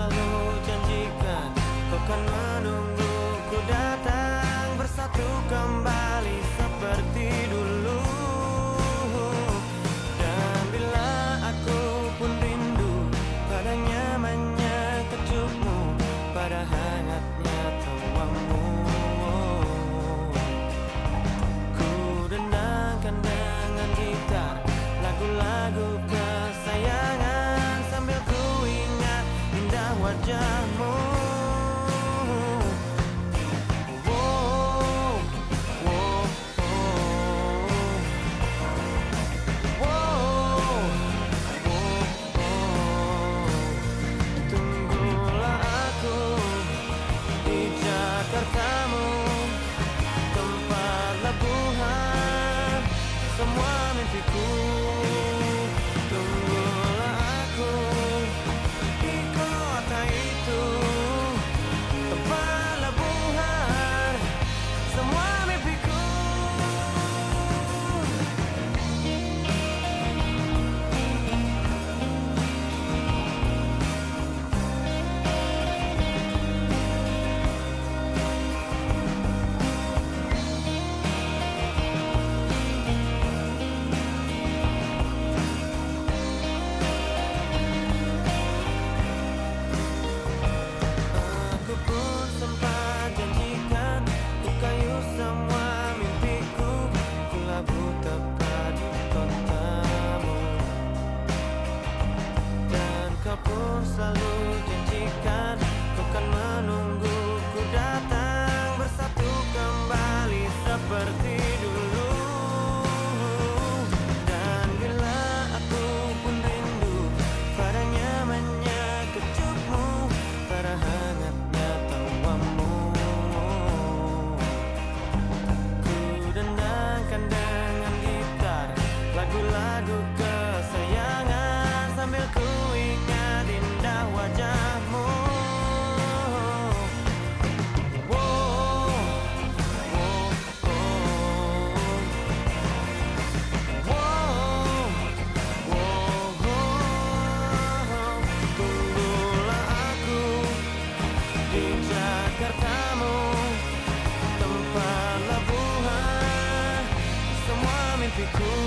selalu janjikan Kau kan menungguku datang Bersatu kembali difficult